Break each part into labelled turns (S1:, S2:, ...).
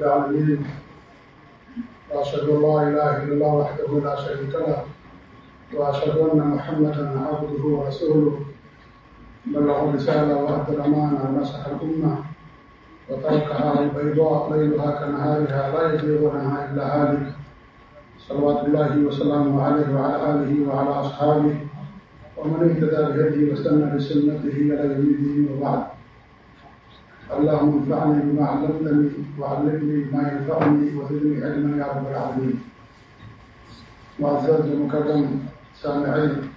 S1: العالمين. وأشهد أن لا إله إلا الله وحده لا شريك له. وأشهد أن محمدا عبده ورسوله. بلغ الرسالة وأدى الأمانة ونصح الأمة. وتركها البيضاء ليلها كنهارها لا يزيغ عنها إلا هالك. صلوات الله وسلامه عليه وعلى آله وعلى أصحابه. ومن اهتدى بهديه واستنى بسنته إلى يوم الدين وبعد. اللهم انفعني بما علمتني، وعلمني ما ينفعني، وزدني علما يا رب العالمين. معزز مقدم سامعین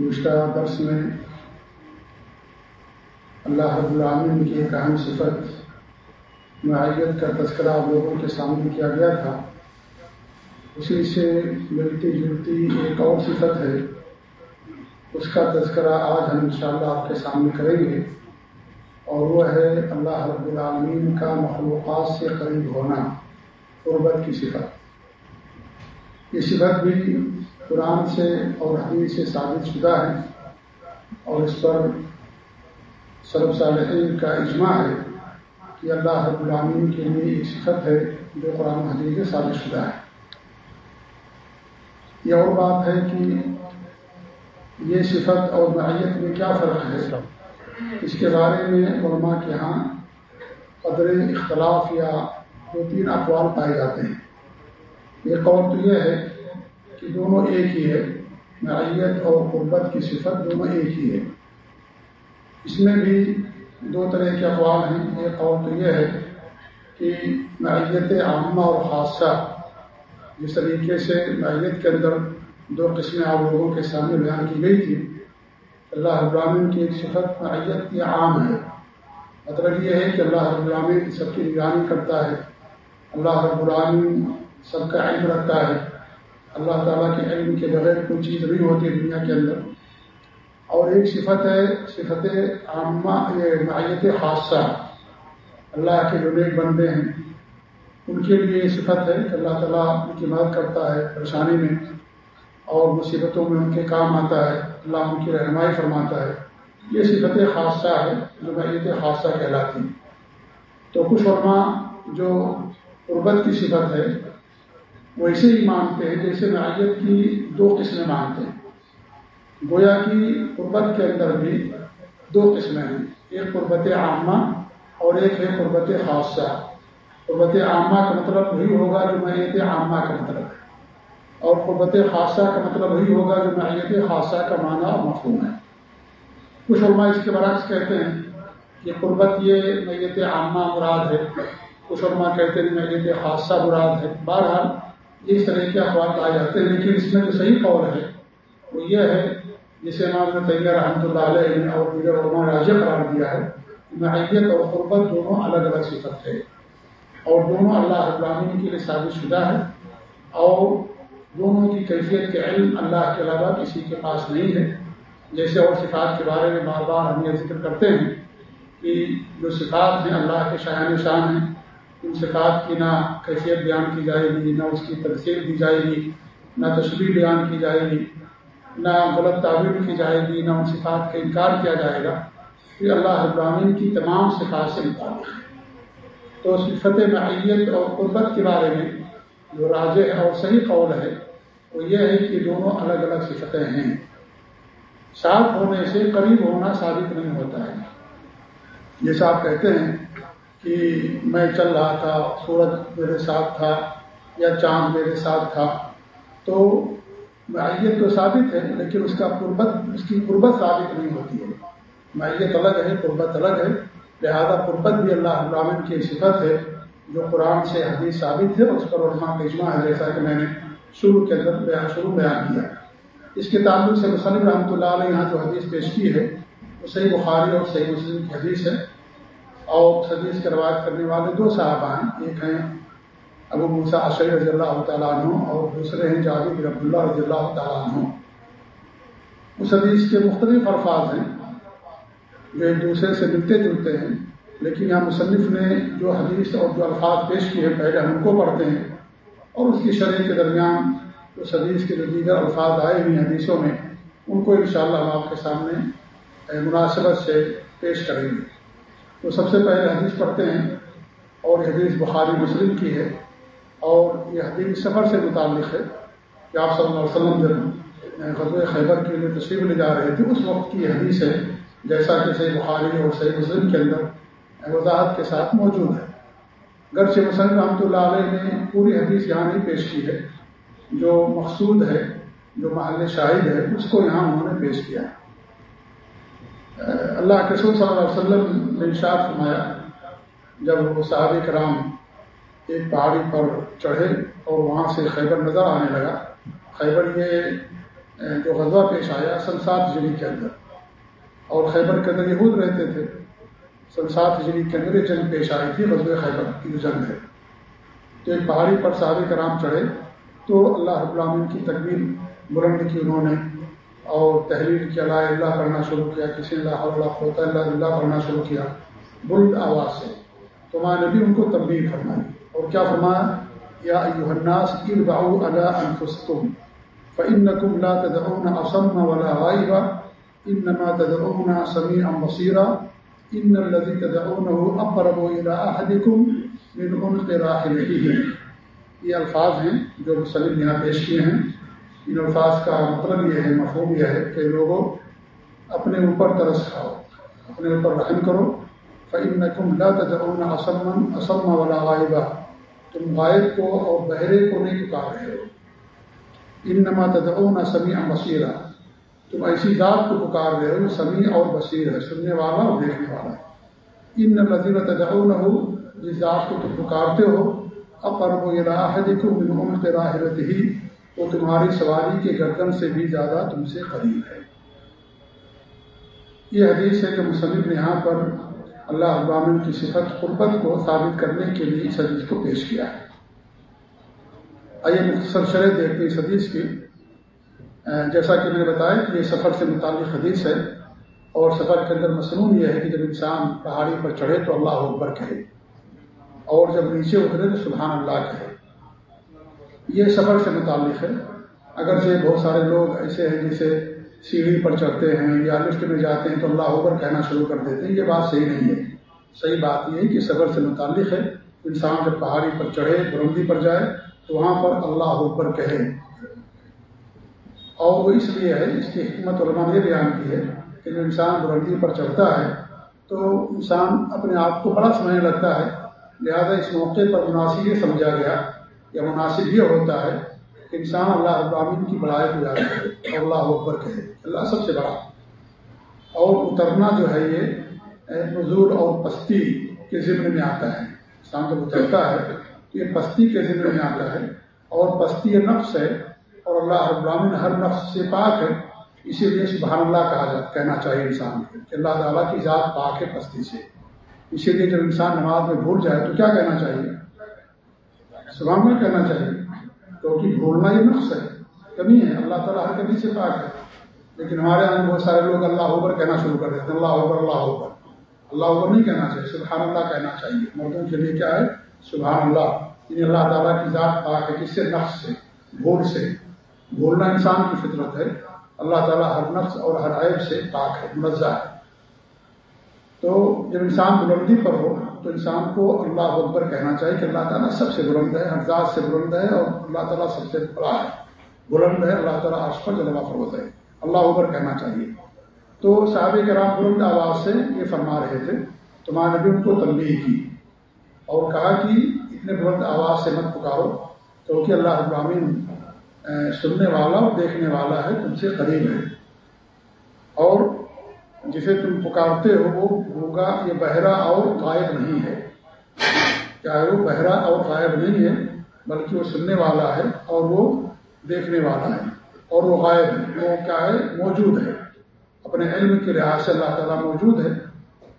S1: گزشتہ درس میں اللہ رب العالمین کی ایک اہم صفت معیت کا تذکرہ آپ لوگوں کے سامنے کیا گیا تھا۔ اسی سے ملتی جلتی ایک اور صفت ہے۔ اس کا تذکرہ آج ہم انشاءاللہ آپ کے سامنے کریں گے۔ اور وہ ہے اللہ رب العالمین کا مخلوقات سے قریب ہونا، قربت کی صفت۔ یہ صفت بھی قرآن سے اور حدیث سے ثابت شدہ ہے اور اس پر سرب صالحین کا اجماع ہے کہ اللہ رب العالمین کے لیے ایک صفت ہے جو قرآن حدیث سے ثابت شدہ ہے۔ یہ اور بات ہے کہ یہ صفت اور معیت میں کیا فرق ہے؟ اس کے بارے میں علماء کے ہاں قدر اختلاف یا دو تین اقوال پائے جاتے ہیں۔ یہ قول تو یہ ہے کہ دونوں ایک ہی ہے معیت اور قربت کی صفت دونوں ایک ہی ہے۔ اس میں بھی دو طرح کے اقوال ہیں۔ یہ قول تو یہ ہے کہ معیت عامہ اور خاصہ، جس طریقے سے معیت کے اندر دو قسمیں آپ لوگوں کے سامنے بیان کی گئی تھی اللہ ابراہین کی ایک صفت معیت یہ عام ہے۔ مطلب یہ ہے کہ اللہ ابراہین سب کی نگرانی کرتا ہے۔ اللہ رب العالمین سب کا علم رکھتا ہے۔ اللہ تعالیٰ کے علم کے بغیر کوئی چیز نہیں ہوتی دنیا کے اندر۔ اور ایک صفت ہے، صفت عامہ، یہ معیت خاصہ۔ اللہ کے جو نیک بندے ہیں، ان کے لیے یہ صفت ہے کہ اللہ تعالیٰ ان کی مدد کرتا ہے پریشانی میں اور مصیبتوں میں ان کے کام آتا ہے۔ اللہ ان کی رہنمائی فرماتا ہے۔ یہ صفت خاصہ ہے جو میت خاصہ کہلاتی تو کچھ علماء جو قربت کی صفت ہے، وہ ایسے ہی مانتے ہیں جیسے معیت کی دو قسمیں مانتے ہیں۔ گویا کی قربت کے اندر بھی دو قسمیں ہیں۔ ایک قربت عامہ اور ایک ہے قربت خاصہ۔ قربت عامہ کا مطلب وہی ہوگا جو میت عامہ کا مطلب۔ اور قربت خاصہ کا مطلب وہی ہوگا جو میت خاصہ کا معنی اور مفہوم ہے۔ کچھ علماء اس کے برعکس کہتے ہیں کہ قربت یہ میت عامہ مراد ہے۔ کچھ علماء کہتے ہیں میت خاصہ مراد ہے۔ بہرحال اس طرح کے اخبار آ جاتے ہیں، لیکن اس میں جو صحیح قول ہے وہ یہ ہے، جسے امام نے طیہ رحمۃ اللہ علیہ نے اور دیگر علماء راجہ قرار دیا ہے معیت اور قربت دونوں الگ الگ صفت ہے اور دونوں اللہ ابراہین کے لیے ثابت شدہ ہے اور دونوں کی کیفیت کے علم اللہ کے علاوہ کسی کے پاس نہیں ہے۔ جیسے اور صفات کے بارے میں بار بار ہم یہ ذکر کرتے ہیں کہ جو صفات ہیں اللہ کے شاہ شان ہیں، ان صفات کی نہ کیفیت بیان کی جائے گی، نہ اس کی تفصیل دی جائے گی، نہ تشریح بیان کی جائے گی، نہ غلط تعبیر کی جائے گی، نہ ان صفات کا انکار کیا جائے گا۔ یہ اللہ ابراہین کی تمام صفات سے مطابق ہے۔ تو صفت معیت اور قربت کے بارے میں جو راج اور صحیح قول ہے، وہ یہ ہے کہ دونوں الگ الگ صفتیں ہیں۔ ساتھ ہونے سے قریب ہونا ثابت نہیں ہوتا ہے۔ جیسا آپ کہتے ہیں کہ میں چل رہا تھا، سورج میرے ساتھ تھا یا چاند میرے ساتھ تھا، تو معیت تو ثابت ہے، لیکن اس کا قربت، اس کی قربت ثابت نہیں ہوتی ہے۔ معیت الگ ہے، قربت الگ ہے، لہذا قربت بھی اللہ ابراہین کی صفت ہے۔ جو قرآن سے حدیث ثابت ہے، اس پر علماء کا اجماع ہے، جیسا کہ میں نے شروع کے اندر بیان شروع بیان کیا۔ اس کے تعلق سے مصنف رحمۃ اللہ علیہ یہاں جو حدیث پیش کی ہے، وہ صحیح بخاری اور صحیح مسلم کی حدیث ہے۔ اور حدیث کی روایت کرنے والے دو صحابہ ہیں، ایک ہیں ابو موسا اشر رضی اللہ تعالیٰ عنہ اور دوسرے ہیں جاوید رب اللہ رضی اللہ تعالیٰ عنہ۔ اس حدیث کے مختلف الفاظ ہیں، جو ایک دوسرے سے ملتے جلتے ہیں۔ لیکن یہاں مصنف نے جو حدیث اور جو الفاظ پیش کیے ہیں، پہلے ہم ان کو پڑھتے ہیں اور اس کی شرح کے درمیان اس حدیث کے جو دیگر الفاظ آئے ہوئے حدیثوں میں، ان کو انشاءاللہ ہم آپ کے سامنے مناسبت سے پیش کریں گے۔ تو سب سے پہلے حدیث پڑھتے ہیں اور یہ حدیث بخاری مسلم کی ہے اور یہ حدیث سفر سے متعلق ہے کہ آپ صلی اللہ علیہ وسلم جب غزل خیبر کے لیے تشریف لے جا رہے تھے، اس وقت کی حدیث ہے، جیسا کہ صحیح بخاری اور صحیح مسلم کے اندر وضاحت کے ساتھ موجود ہے۔ گرچہ مسلم رحمۃ اللہ علیہ نے پوری حدیث یہاں نہیں پیش کی ہے۔ جو مقصود ہے، جو محل شاہد ہے، اس کو یہاں انہوں نے پیش کیا۔ ہے اللہ کے صلی اللہ علیہ وسلم نے ارشاد فرمایا، جب وہ صحابہ کرام ایک پہاڑی پر چڑھے اور وہاں سے خیبر نظر آنے لگا، خیبر یہ، جو غزوہ پیش آیا سنسات جلی کے اندر۔ اور خیبر کے اندر یہود رہتے تھے۔ سنسات جلی کے اندر جنگ پیش آئی تھی، غزوہ خیبر کی جو جنگ ہے۔ تو ایک پہاڑی پر صحابہ کرام چڑھے۔ تو اللہ رب العالمین کی تکبیر بلند کی انہوں نے، اور تحریر کیا، لا اللہ پڑھنا شروع کیا، کسی اللہ اللہ ہوتا اللہ اللہ پڑھنا شروع کیا۔ بلند آواز سے۔ تو ماں نے بھی ان کو تبدیل فرمائی۔ اور کیا فرمایا؟ یا ایوہ الناس اربعو علی انفسکم فإنکم لا تدعون اصم ولا غائبا، انما تدعون سمیعا بصیرا۔ ان الذي تدعونه اقرب الى احدكم من عنق راحلته یہ الفاظ ہیں جو مسلم یہاں پیش کیے ہیں. ان الفاظ کا مطلب یہ ہے، مفہوم یہ ہے کہ لوگوں اپنے اوپر ترس کھاؤ، اپنے اوپر رحم کرو. فعن کم لا تجرون اسمن اسم ولا غائبہ تم غائب کو اور بہرے کو نہیں پکار رہے ہو. ان نما تدعون سمیع بصیرہ تم ایسی ذات کو پکار رہے ہو سمیع اور بصیر ہے، سننے والا اور دیکھنے والا ہے۔ ان لذیذ تدعون ہو جس ذات کو تم پکارتے ہو، اقرب الى احدكم من عمق راحلته وہ تمہاری سواری کے گردن سے بھی زیادہ تم سے قریب ہے۔ یہ حدیث ہے کہ مصنف نے یہاں پر اللہ ابامن کی صفت قربت کو ثابت کرنے کے لیے اس حدیث کو پیش کیا ہے۔ آئیے مختصر شرح دیکھتے اس حدیث کی۔ جیسا کہ میں نے بتایا کہ یہ سفر سے متعلق حدیث ہے اور سفر کے اندر مصنون یہ ہے کہ جب انسان پہاڑی پر چڑھے تو اللہ اکبر کہے اور جب نیچے اترے تو سبحان اللہ کہے۔ یہ سفر سے متعلق ہے۔ اگر سے بہت سارے لوگ ایسے ہیں جسے سیڑھی پر چڑھتے ہیں یا لفٹ میں جاتے ہیں تو اللہ اوپر کہنا شروع کر دیتے ہیں۔ یہ بات صحیح نہیں ہے۔ صحیح بات یہ ہے کہ سفر سے متعلق ہے۔ انسان جب پہاڑی پر چڑھے بلندی پر جائے تو وہاں پر اللہ اوپر کہے۔ اور وہ اس لیے ہے، اس کی حکمت علماء نے بیان کی ہے کہ جب انسان بلندی پر چڑھتا ہے، تو انسان اپنے آپ کو بڑا سمجھنے لگتا ہے۔ لہذا اس موقع پر مناسب یہ سمجھا گیا یا مناسب یہ ہوتا ہے کہ انسان اللہ ابامین کی بڑائی کو یاد کرے اور اللہ اکبر کہے۔ اللہ سب سے بڑا۔ اور اترنا جو ہے یہ نزول اور پستی کے ذمے میں آتا ہے۔ انسان جب اترتا ہے تو یہ پستی کے ذمے میں آتا ہے اور پستی یہ نفس ہے اور اللہ ابامین ہر نفس سے پاک ہے، اسی لیے سبحان اللہ کہا جا کہنا چاہیے انسان کو کہ اللہ تعالیٰ کی ذات پاک ہے پستی سے۔ اسی لیے جب انسان نماز میں بھول جائے تو کیا کہنا چاہیے؟ سلام میں کہنا چاہیے، کیونکہ بھولنا یہ نقص ہے، کمی ہے، اللہ تعالیٰ ہر کبھی سے پاک ہے۔ لیکن ہمارے یہاں بہت سارے لوگ اللہ اوبر کہنا شروع کر دیتے ہیں، اللہ اوبر اللہ اوبر اللہ اوبر نہیں کہنا چاہیے، سبحان اللہ کہنا چاہیے۔ مردوں کے لیے کیا ہے؟ سبحان اللہ۔ یعنی اللہ تعالیٰ کی ذات پاک ہے کس سے نقص سے، بھول سے۔ بھولنا انسان کی فطرت ہے۔ اللہ تعالیٰ ہر نقص اور ہر عیب سے پاک ہے منزہ ہے۔ تو جب انسان بلندی پر ہو، تو انسان کو اللہ اکبر کہنا چاہیے کہ اللہ تعالیٰ سب سے بلند ہے حمزاد سے بلند ہے اور اللہ تعالیٰ سب سے بڑا ہے۔ بلند ہے، اللہ تعالیٰ آج پر جلوہ فروز ہے۔ اللہ اکبر کہنا چاہیے۔ تو صحابہ کے رام بلند آواز سے یہ فرما رہے تھے، تو ماں نے بھی ان کو تنبیہ کی اور کہا کہ اتنے بلند آواز سے مت پکارو، کیونکہ اللہ ابراہین سننے والا اور دیکھنے والا ہے، تم سے قریب ہے۔ اور جسے تم پکارتے ہو، وہ ہوگا، یہ بہرا اور غائب نہیں ہے۔ کیا وہ بہرا اور غائب نہیں ہے، بلکہ وہ سننے والا ہے اور وہ دیکھنے والا ہے۔ اور وہ غائب ہے، وہ کیا ہے؟ موجود ہے۔ اپنے علم کے لحاظ سے اللہ تعالیٰ موجود ہے۔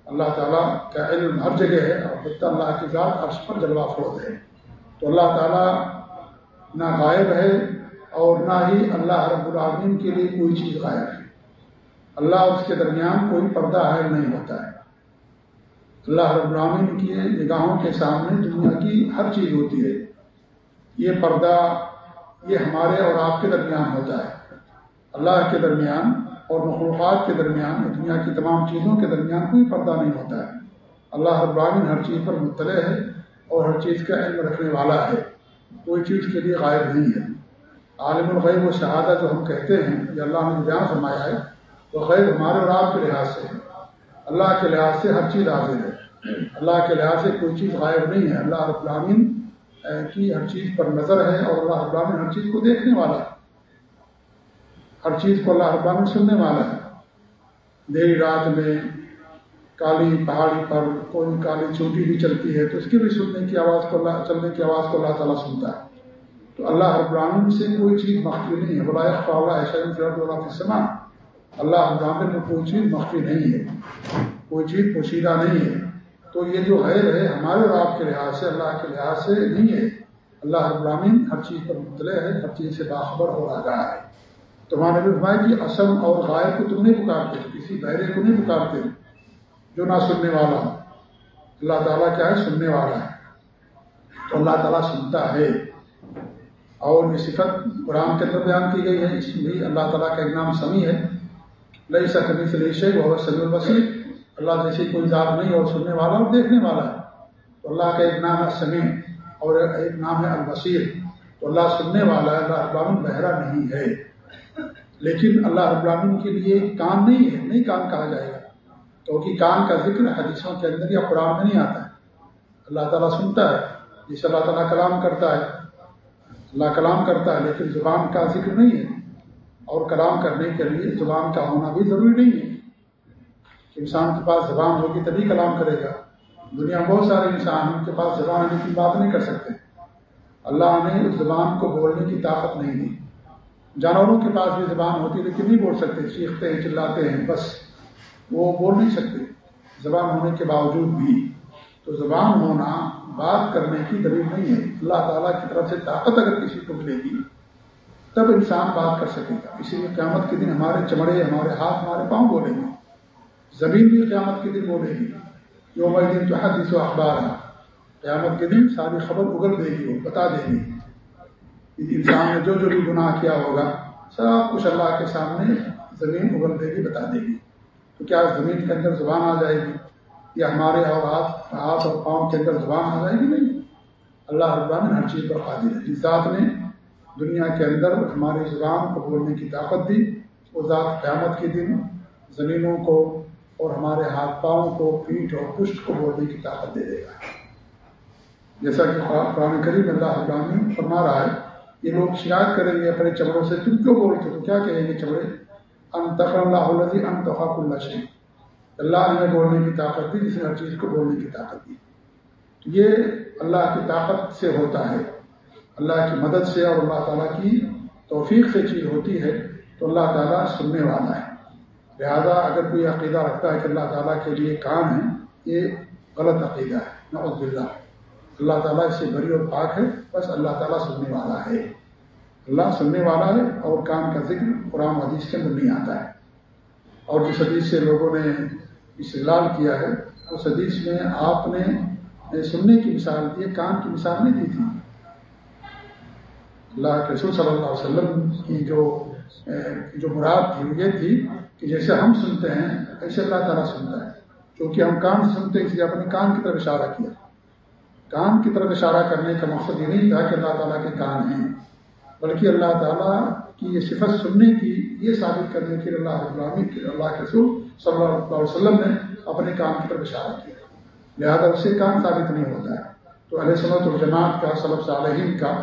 S1: اللہ تعالیٰ کا علم ہر جگہ ہے، اور اللہ کی ذات عرش پر جلوہ فروغ ہے۔ تو اللہ تعالیٰ نہ غائب ہے اور نہ ہی اللہ رب العالمین کے لیے کوئی چیز غائب ہے۔ اللہ اس کے درمیان کوئی پردہ حائل نہیں ہوتا ہے۔ اللہ رب العالمین کی نگاہوں کے سامنے دنیا کی ہر چیز ہوتی ہے۔ یہ پردہ یہ ہمارے اور آپ کے درمیان ہوتا ہے۔ اللہ کے درمیان اور مخلوقات کے درمیان دنیا کی تمام چیزوں کے درمیان کوئی پردہ نہیں ہوتا ہے۔ اللہ رب العالمین ہر چیز پر مطلع ہے اور ہر چیز کا علم رکھنے والا ہے۔ کوئی چیز کے لیے غائب نہیں ہے۔ عالم الغیب و شہادت جو ہم کہتے ہیں یہ اللہ نے بیان فرمایا ہے، وہ غیب ہمارے اور آپ کے لحاظ سے ہے۔ اللہ کے لحاظ سے ہر چیز حاضر ہے۔ اللہ کے لحاظ سے کوئی چیز غائب نہیں ہے۔ اللہ رب العالمین کی ہر چیز پر نظر ہے اور اللہ رب العالمین ہر چیز کو دیکھنے والا ہے۔ ہر چیز کو اللہ رب العالمین سننے والا ہے۔ دیر رات میں کالی پہاڑی پر کوئی کالی چوٹی بھی چلتی ہے تو اس کی بھی سننے کی آواز کو اللہ، چلنے کی آواز کو اللہ تعالیٰ سنتا ہے۔ تو اللہ رب العالمین سے کوئی چیز مخفی نہیں ہے۔ بلا ایسا سما اللہ العالمین میں کوئی چیز مخفی نہیں ہے۔ کوئی چیز پوشیدہ نہیں ہے۔ تو یہ جو غیر ہے ہمارے اور آپ کے لحاظ سے، اللہ کے لحاظ سے نہیں ہے۔ اللہ رب العالمین ہر چیز پر مطلع ہے، ہر چیز سے باخبر اور آگاہ ہے۔ تمہارے بھی فرمایا کہ اسم اور غائب کو تم نہیں پکارتے کسی بہرے کو نہیں پکارتے جو نہ سننے والا اللہ تعالیٰ کیا ہے؟ سننے والا ہے۔ تو اللہ تعالیٰ سنتا ہے۔ اور یہ صفت قرآن کے اندر بیان کی گئی ہے، اس میں بھی اللہ تعالیٰ کا ایک نام سمی ہے۔ لئی سکمی سے وہ سمی البصیر۔ اللہ جیسی کوئی ذات نہیں اور سننے والا اور دیکھنے والا ہے۔ تو اللہ کا ایک نام ہے سمی اور ایک نام ہے البصیر۔ تو اللہ سننے والا ہے اللہ ابامن بہرا نہیں ہے۔ لیکن اللہ رب کے لیے کان نہیں ہے، نہیں کان کہا جائے گا۔ کیونکہ کان کا ذکر حدیثوں کے اندر یا قرآن میں نہیں آتا ہے۔ اللہ تعالیٰ سنتا ہے، جسے اللہ تعالیٰ کلام کرتا ہے۔ اللہ کلام کرتا ہے، لیکن زبان کا ذکر نہیں ہے۔ اور کلام کرنے کے لیے زبان کا ہونا بھی ضروری نہیں ہے۔ انسان کے پاس زبان ہوگی تبھی کلام کرے گا۔ دنیا میں بہت سارے انسان ان کے پاس زبان آنے کی بات نہیں کر سکتے۔ اللہ نے اس زبان کو بولنے کی طاقت نہیں دی۔ جانوروں کے پاس بھی زبان ہوتی ہے، لیکن نہیں بول سکتے۔ چیختے ہیں، چلاتے ہیں، بس۔ وہ بول نہیں سکتے۔ زبان ہونے کے باوجود بھی تو زبان ہونا بات کرنے کی دلیل نہیں ہے۔ اللہ تعالیٰ کی طرف سے طاقت اگر کسی کو ملے گی، تب انسان بات کر سکے گا۔ اسی لیے قیامت کے دن ہمارے چمڑے، ہمارے ہاتھ، ہمارے پاؤں بولیں گے۔ زمین بھی قیامت کے دن بولے گی۔ جو بھائی دن تو حدیث و اخبار ہے قیامت کے دن ساری خبر اگل دے گی وہ بتا دے گی۔ انسان نے جو جو بھی گناہ کیا ہوگا، سب کچھ اللہ کے سامنے زمین ابل دے گی، بتا دے گی۔ تو کیا زمین کے اندر زبان آ جائے گی؟ یا ہمارے اور ہاتھ ہاتھ اور پاؤں کے اندر زبان آ جائے گی نہیں؟ اللہ ربان ہر چیز پر قادر ہے۔ جس ذات نے دنیا کے اندر ہماری زبان کو بولنے کی طاقت دی، وہ ذات قیامت کے دن زمینوں کو اور ہمارے ہاتھ پاؤں کو، پیٹھ اور پشت کو بولنے کی طاقت دے دے گا۔ جیسا کہ قرآن کریم اللہ ابراہین فرما رہا ہے، یہ لوگ شکایت کریں گے اپنے چمڑوں سے تم کیوں بولتے تو کیا کہیں گے چمڑے؟ انتخ اللہ الزی انتخاق اللہ شیخ اللہ نے بولنے کی طاقت دی، جس نے ہر چیز کو بولنے کی طاقت دی۔ یہ اللہ کی طاقت سے ہوتا ہے۔ اللہ کی مدد سے اور اللہ تعالیٰ کی توفیق سے چیز ہوتی ہے، تو اللہ تعالیٰ سننے والا ہے۔ لہذا اگر کوئی عقیدہ رکھتا ہے کہ اللہ تعالیٰ کے لیے کام ہے، یہ غلط عقیدہ ہے۔ نعوذ باللہ۔ اللہ تعالیٰ اس سے بری اور پاک ہے، بس اللہ تعالیٰ سننے والا ہے۔ اللہ سننے والا ہے اور کام کا ذکر قرآن حدیث کے اندر نہیں آتا ہے۔ اور جس حدیث سے لوگوں نے استعلال کیا ہے اس حدیث میں آپ نے سننے کی مثال دی کام کی مثال نہیں دی تھی۔ اللہ کے رسول صلی اللہ علیہ وسلم کی جو جو مراد تھی، وہ یہ تھی کہ جیسے ہم سنتے ہیں، ایسے اللہ تعالیٰ سنتا ہے۔ کیونکہ ہم کان سنتے ہیں، اس لیے اپنے کان کی طرف اشارہ کیا۔ کان کی طرف اشارہ کرنے کا مقصد یہ نہیں تھا کہ اللہ تعالیٰ کے کان ہیں، بلکہ اللہ تعالیٰ کی یہ صفت سننے کی یہ ثابت کرنے کے اللہ اللہ کے رسول صلی اللہ علیہ وسلم نے اپنے کام کی طرف اشارہ کیا۔ لہذا اسے کام ثابت نہیں ہوتا ہے۔ تو علیہ صنعت الجماعت کا صلب صالحین کا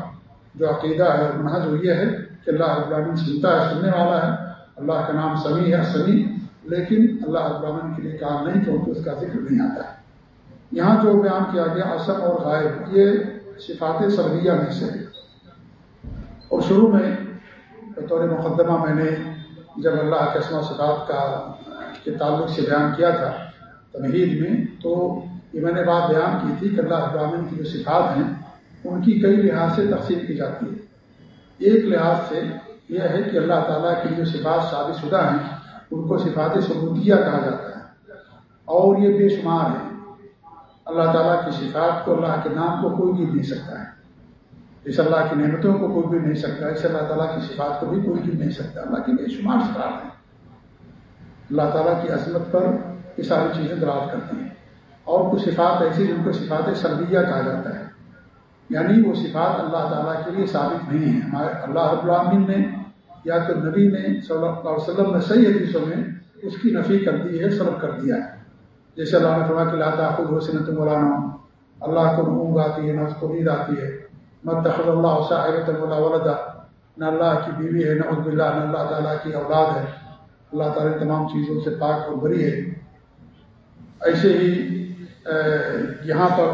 S1: جو عقیدہ ہے منحص وہ یہ ہے کہ اللہ ابراہین سنتا ہے، سننے والا ہے۔ اللہ کا نام سمی ہے سمی لیکن اللہ ابراہین کے لیے کام نہیں کیونکہ اس کا ذکر نہیں آتا ہے۔ یہاں جو بیان کیا گیا اسم اور غائب، یہ صفات سربیہ میں سے اور شروع میں بطور مقدمہ میں نے جب اللہ کے اسم و کا کے تعلق سے بیان کیا تھا تمہید میں، تو یہ میں نے بات بیان کی تھی کہ اللہ ابراہین کی جو صفات ہیں، ان کی کئی لحاظ سے تقسیم کی جاتی ہے ایک لحاظ سے یہ ہے کہ اللہ تعالیٰ کی جو صفات شادی شدہ ہیں، ان کو صفات ثبوتیہ کہا جاتا ہے۔ اور یہ بے شمار ہیں۔ اللہ تعالیٰ کی صفات کو، اللہ کے نام کو کوئی بھی نہیں سکتا ہے۔ اس اللہ کی نعمتوں کو کوئی بھی نہیں سکتا، اس اللہ تعالیٰ کی صفات کو بھی کوئی بھی نہیں سکتا۔ اللہ کی بے شمار صفات ہیں۔ اللہ تعالیٰ کی عظمت پر یہ ساری چیزیں دراد کرتی ہیں۔ اور کچھ صفات ایسی جن کو صفات سلبیہ کہا جاتا ہے۔ یعنی وہ صفات اللہ تعالیٰ کے لیے ثابت نہیں ہے ہمارے اللہ رب العالمین نے یا تو نبی نے صلی اللہ علیہ وسلم نے صحیح حدیثوں میں اس کی نفی کر دی ہے سلب کر دیا ہے۔ جیسے اللہ نے فرما کہ لاتا خود حسن تم مولانا اللہ کو اونگ آتی ہے، نہ اس کو نیند آتی ہے۔ مت اللہ عصا اللہ ولدا نہ اللہ کی بیوی ہے، نہ عزب اللہ نہ اللہ تعالیٰ کی اولاد ہے۔ اللہ تعالیٰ تمام چیزوں سے پاک اور بری ہے۔ ایسے ہی یہاں پر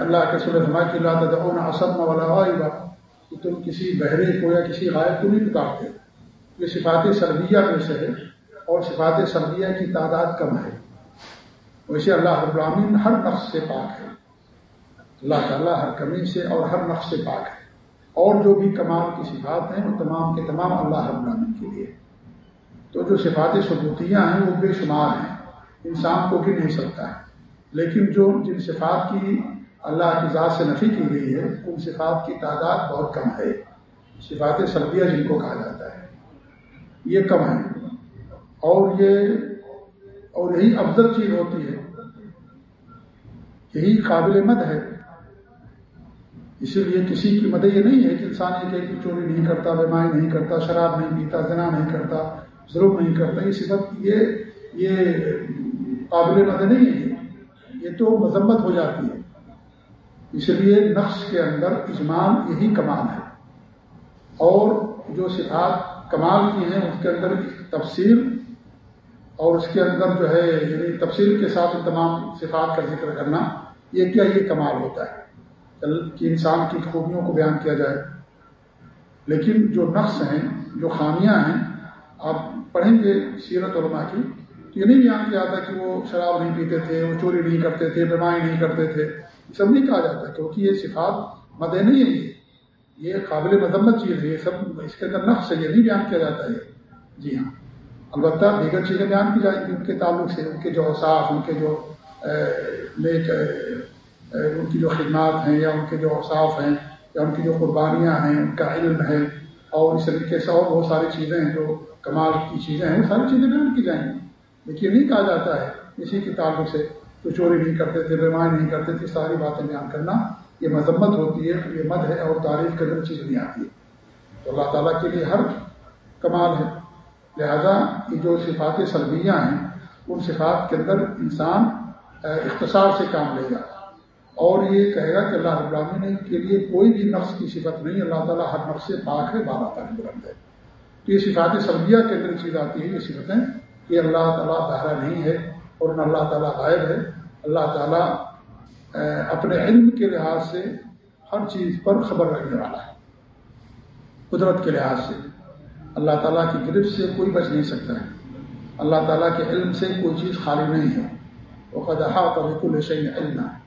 S1: اللہ کے سر فرما کی اللہ تعالیٰ اسد والا کہ تم کسی بہرے کو یا کسی غائب کو نہیں پکارتے۔ یہ صفات سربیہ میں سے ہے اور صفات سربیہ کی تعداد کم ہے۔ ویسے اللہ ابراہین ہر نقش سے پاک ہے۔ اللہ تعالیٰ ہر کمی سے اور ہر نقش سے پاک ہے۔ اور جو بھی کمال کی صفات ہیں، وہ تمام کے تمام اللہ ابراہین کے لیے۔ تو جو صفات ثبوتیاں ہیں، وہ بے شمار ہیں۔ انسان کو بھی نہیں سکتا ہے۔ لیکن جو جن صفات کی اللہ کی ذات سے نفی کی گئی ہے، ان صفات کی تعداد بہت کم ہے۔ صفات سلبیہ جن کو کہا جاتا ہے۔ یہ کم ہے اور یہ، اور یہی افضل چیز ہوتی ہے۔ یہی قابل مد ہے۔ اسی لیے کسی کی مدد یہ نہیں ہے کہ انسان یہ کہ چوری نہیں کرتا بیماری نہیں کرتا، شراب نہیں پیتا، زنا نہیں کرتا ضرور نہیں کرتا، یہ صفت، یہ یہ قابل مد نہیں ہے۔ یہ تو مذمت ہو جاتی ہے۔ اس لیے نقش کے اندر اجمان یہی کمال ہے۔ اور جو صفات کمال کی ہیں، اس کے اندر تفصیل، اور اس کے اندر جو ہے یعنی تفصیل کے ساتھ تمام صفات کا ذکر کرنا، یہ کیا یہ کمال ہوتا ہے؟ کہ انسان کی خوبیوں کو بیان کیا جائے۔ لیکن جو نقص ہیں، جو خامیاں ہیں، آپ پڑھیں گے سیرت علماء کی، تو یہ نہیں بیان کیا جاتا کہ وہ شراب نہیں پیتے تھے، وہ چوری نہیں کرتے تھے، بیماری نہیں کرتے تھے۔ یہ سب نہیں کہا جاتا، کیونکہ یہ صفات مدے نہیں ہے یہ یہ قابل مذمت چیز ہے، یہ سب اس کے اندر نقص ہے، یہ نہیں بیان کیا جاتا ہے۔ جی ہاں۔ البتہ دیگر چیزیں بیان کی جائیں گی، ان کے تعلق سے، ان کے جو اوساف ان کے جو نیک ان کی جو خدمات ہیں یا ان کے جو اوساف ہیں یا ان کی جو قربانیاں ہیں، ان کا علم ہے، اور اس طریقے سے اور بہت ساری چیزیں ہیں جو کمال کی چیزیں ہیں، وہ ساری چیزیں بیان کی جائیں گی۔ لیکن یہ نہیں کہا جاتا ہے اسی کے تعلق سے تو چوری نہیں کرتے تھے بیماری نہیں کرتے تھے، ساری باتیں بیان کرنا، یہ مذمت ہوتی ہے، یہ مد ہے اور تعریف کے اندر چیز نہیں آتی ہے تو اللہ تعالیٰ کے لیے ہر کمال ہے۔ لہذا یہ جو صفات سلبیاں ہیں، ان صفات کے اندر انسان اختصار سے کام لے گا اور یہ کہے گا کہ اللہ ابراہین کے لیے کوئی بھی نقص کی صفت نہیں، اللہ تعالیٰ ہر نقص سے پاک ہے، بارہ تک بلند ہے۔ تو یہ صفات سلبیہ کے اندر چیز آتی ہے یہ صفتیں کہ اللہ تعالیٰ بہرا نہیں ہے اور نہ اللہ تعالیٰ غائب ہے۔ اللہ تعالیٰ اپنے علم کے لحاظ سے ہر چیز پر خبر رکھنے والا ہے، قدرت کے لحاظ سے۔ اللہ تعالیٰ کی گرفت سے کوئی بچ نہیں سکتا ہے۔ اللہ تعالیٰ کے علم سے کوئی چیز خالی نہیں ہے۔ وہ قدحا اور بالکل علم ہے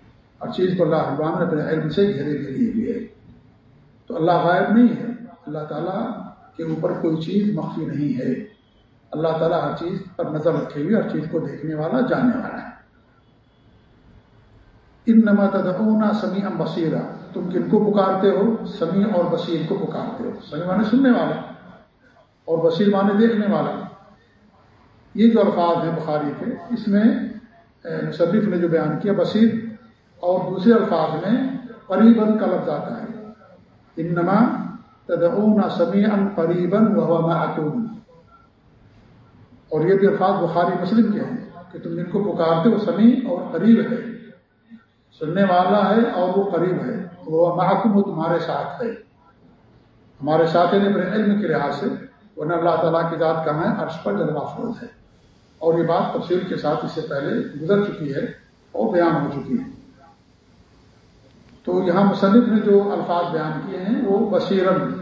S1: ہر چیز کو اللہ حربان نے اپنے علم سے گھیرے کے لیے بھی ہے۔ تو اللہ غائب نہیں ہے۔ اللہ تعالیٰ کے اوپر کوئی چیز مخفی نہیں ہے۔ اللہ تعالیٰ ہر چیز پر نظر رکھے ہوئے ہر چیز کو دیکھنے والا، جاننے والا ہے۔ ان نما تدعونا سمیع بصیرہ تم کن کو پکارتے ہو؟ سمیع اور بصیر کو پکارتے ہو۔ سمیع مانے سننے والا اور بصیر مانے دیکھنے والا یہ جو الفاظ ہیں بخاری کے، اس میں مصرف نے جو بیان کیا، بصیر اور دوسرے الفاظ میں قریباً کا لفظ آتا ہے۔ ان نما تدعونا سمیع قریباً وہ اور یہ بھی الفاظ بخاری مسلم کے ہیں کہ تم جن کو پکارتے وہ سمیع اور قریب ہے۔ سننے والا ہے اور وہ قریب ہے۔ وہ محکم تمہارے ساتھ ہے۔ ہمارے ساتھ ہے اپنے علم کے لحاظ سے۔ ورنہ اللہ تعالیٰ کی ذات کہاں ہے عرش پر جلوہ فروز ہے۔ اور یہ بات تفصیل کے ساتھ اس سے پہلے گزر چکی ہے اور بیان ہو چکی ہے۔ تو یہاں مصنف نے جو الفاظ بیان کیے ہیں وہ بصیرن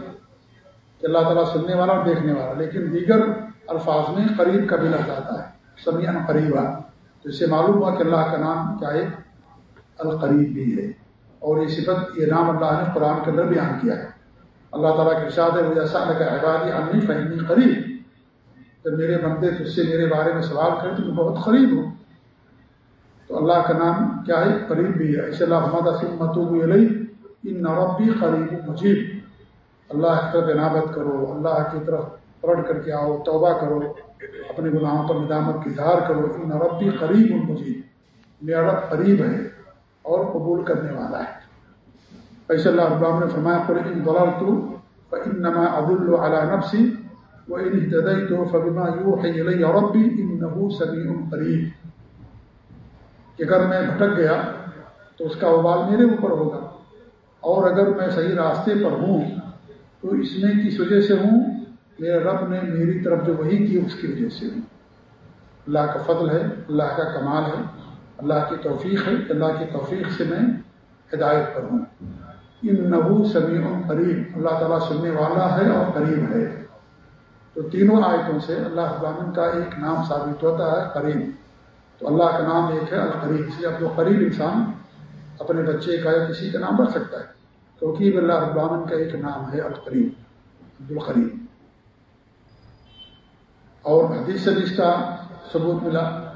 S1: کہ اللہ تعالیٰ سننے والا اور دیکھنے والا۔ لیکن دیگر الفاظ میں قریب کا بھی لفظ آتا ہے سمیان قریبا تو اس سے معلوم ہوا کہ اللہ کا نام کیا ہے؟ القریب بھی ہے۔ اور یہ صفت، یہ نام اللہ نے قرآن کے اندر بیان کیا ہے۔ اللہ تعالیٰ کے ارشاد ہے وہ جیسا عبادی انی فہمی قریب جب میرے بندے تجھ سے میرے بارے میں سوال کریں تو میں بہت قریب ہوں۔ تو اللہ کا نام کیا ہے؟ قریب بھی ہے۔ اسے اللہ محمد اسلم متوب علیہ ان نوب بھی قریب مجیب اللہ کی طرف عنابت کرو، اللہ کی طرف پلٹ کر کے آؤ، توبہ کرو، اپنے گناہوں پر ندامت کی اظہار کرو۔ ان نوب بھی قریب مجیب میرا رب قریب ہے اور قبول کرنے والا ہے۔ ایسے اللہ ابام نے فرمایا پر ان دلال تو ان نما عبد اللہ نفسی وہ ان جدئی تو فبیما یو ہے عورت بھی ان نبو سبھی قریب کہ اگر میں بھٹک گیا تو اس کا وبال میرے اوپر ہوگا۔ اور اگر میں صحیح راستے پر ہوں تو اس میں کس وجہ سے ہوں؟ میرے رب نے میری طرف جو وہی کی اس کی وجہ سے۔ ہوں اللہ کا فضل ہے، اللہ کا کمال ہے، اللہ کی توفیق ہے اللہ کی توفیق سے میں ہدایت پر ہوں۔ ان نبو سمیع قریب۔ اللہ تعالیٰ سننے والا ہے اور قریب ہے۔ تو تینوں آیتوں سے اللہ ابامن کا ایک نام ثابت ہوتا ہے، قریب۔ تو اللہ کا نام ایک ہے القریب سے اب جو قریب انسان اپنے بچے کا یا کسی کا نام رکھ سکتا ہے۔ کیونکہ اللہ ابامن کا ایک نام ہے، القریب عبدالقریب اور حدیث سے اس کا ثبوت ملا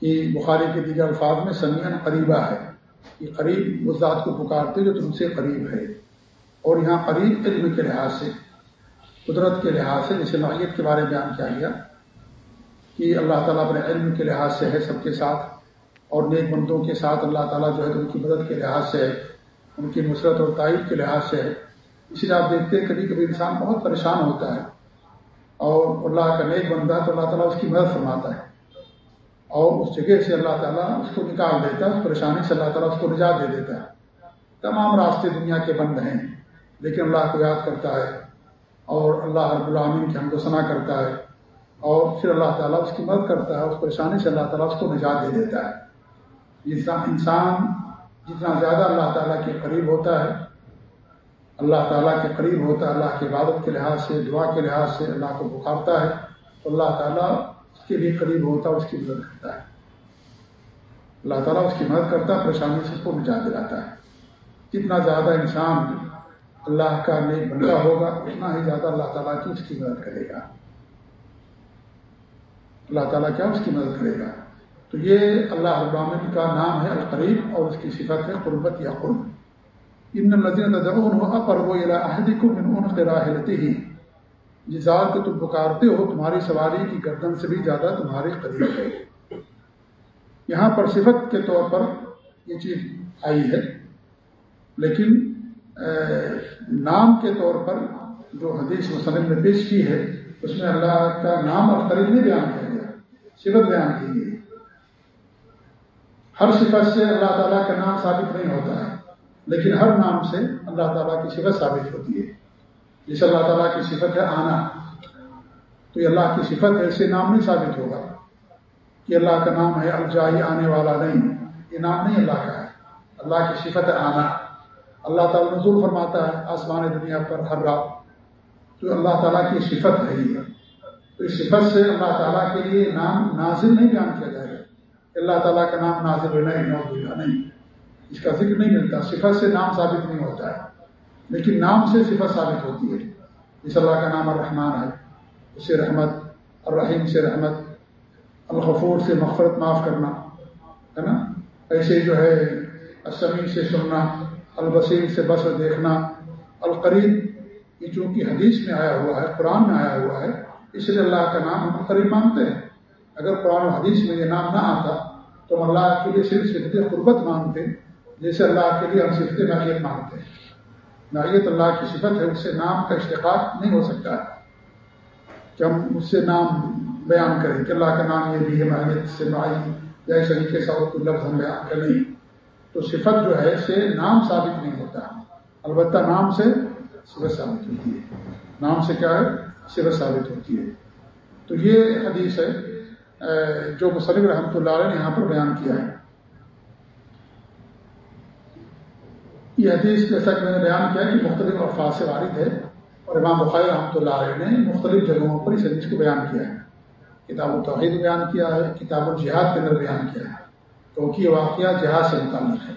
S1: کہ بخاری کے دیگر الفاظ میں سمیان قریبہ ہے۔ یہ قریب اس ذات کو پکارتے جو تم سے قریب ہے۔ اور یہاں قریب علم کے لحاظ سے، قدرت کے لحاظ سے، جیسے نوعیت کے بارے میں بیان کیا گیا کہ اللہ تعالیٰ اپنے علم کے لحاظ سے ہے سب کے ساتھ اور نیک بندوں کے ساتھ اللہ تعالیٰ جو ہے ان کی مدد کے لحاظ سے ہے، ان کی نصرت اور تعریف کے لحاظ سے ہے۔ اسی لیے آپ دیکھتے ہیں، کبھی کبھی انسان بہت پریشان ہوتا ہے اور اللہ کا نیک بندہ تو اللہ تعالیٰ اس کی مدد فرماتا ہے اور اس جگہ سے اللہ تعالیٰ اس کو نکال دیتا ہے، اس پریشانی سے اللہ تعالیٰ اس کو نجات دے دیتا ہے۔ تمام راستے دنیا کے بند ہیں، لیکن اللہ کو یاد کرتا ہے اور اللہ رب العامین کی ہم کو ثنا کرتا ہے۔ اور پھر اللہ تعالیٰ اس کی مدد کرتا ہے، اس پریشانی سے اللہ تعالیٰ اس کو نجات دے دیتا ہے۔ انسان جتنا زیادہ اللہ تعالیٰ کے قریب ہوتا ہے، اللہ تعالیٰ کے قریب ہوتا ہے، اللہ کی عبادت کے لحاظ سے، دعا کے لحاظ سے اللہ کو پکارتا ہے، تو اللہ تعالیٰ اس کے لیے قریب ہوتا ہے اس کی مدد کرتا ہے۔ اللہ تعالیٰ اس کی مدد کرتا ہے پریشانی سے کو نجات دلاتا ہے۔ جتنا زیادہ انسان اللہ کا نیک بندہ ہوگا، اتنا ہی زیادہ اللہ تعالیٰ کی اس کی مدد کرے گا۔ اللہ تعالیٰ کیا اس کی مدد کرے گا۔ تو یہ اللہ ابامن کا نام ہے القریب اور اس کی صفت ہے قربت یا قرب۔ ان پر وہ عہدی کو ہی جس ذات کو تم پکارتے ہو، تمہاری سواری کی گردن سے بھی زیادہ تمہارے قریب ہے۔ یہاں پر صفت کے طور پر یہ چیز آئی ہے۔ لیکن نام کے طور پر جو حدیث مسلم نے پیش کی ہے، اس میں اللہ کا نام اور قریب نہیں بیان کیا۔ صفت بیان کی گئی۔ ہر صفت سے اللہ تعالیٰ کا نام ثابت نہیں ہوتا ہے، لیکن ہر نام سے اللہ تعالیٰ کی صفت ثابت ہوتی ہے۔ جس اللہ تعالیٰ کی صفت ہے آنا، تو یہ اللہ کی صفت ہے اسے نام نہیں ثابت ہوگا کہ اللہ کا نام ہے الجائی آنے والا نہیں۔ یہ نام نہیں اللہ کا ہے۔ اللہ کی صفت ہے آنا۔ اللہ تعالیٰ نزول فرماتا ہے، آسمان دنیا پر ہر رات۔ تو اللہ تعالیٰ کی صفت ہے ہی تو اس صفت سے اللہ تعالیٰ کے لیے نام نازل نہیں بیان کیا جائے گا۔ اللہ تعالیٰ کا نام نازل نہیں نوزلہ نہیں۔ اس کا ذکر نہیں ملتا۔ صفت سے نام ثابت نہیں ہوتا ہے۔ لیکن نام سے صفت ثابت ہوتی ہے۔ جس اللہ کا نام الرحمن ہے اس سے رحمت، الرحیم سے رحمت، الغفور سے مغفرت معاف کرنا، ہے نا؟ ایسے جو ہے اسمی سے سننا، البصیر سے بس دیکھنا، القریب، یہ چونکہ حدیث میں آیا ہوا ہے، قرآن میں آیا ہوا ہے اس لیے اللہ کا نام ہم قریب مانتے ہیں۔ اگر قرآن و حدیث میں یہ نام نہ آتا، تو ہم اللہ کے لیے صرف صفت قربت مانتے جیسے اللہ کے لیے ہم صفت نعیت مانتے ہیں۔ نعیت اللہ کی صفت ہے، اس سے نام کا اشتقاق نہیں ہو سکتا۔ کہ ہم اس سے نام بیان کریں کہ اللہ کا نام یہ بھی ہے معیت سے معی یا اس طریقے سے اور لفظ ہم بیان کریں۔ تو صفت جو ہے سے نام ثابت نہیں ہوتا۔ البتہ نام سے صفت ثابت ہوتی ہے۔ نام سے کیا ہے؟ صفت ثابت ہوتی ہے۔ تو یہ حدیث ہے جو مصنف رحمۃ اللہ علیہ نے یہاں پر بیان کیا ہے۔ یہ حدیث جیسا کہ میں نے بیان کیا کہ مختلف الفاظ سے وارد ہے اور امام بخاری رحمۃ اللہ علیہ نے مختلف جگہوں پر اس حدیث کو بیان کیا ہے۔ کتاب التوحید بیان کیا ہے، کتاب الجہاد کے اندر بیان کیا ہے۔ کیونکہ یہ واقعہ جہاد سے متعلق ہے۔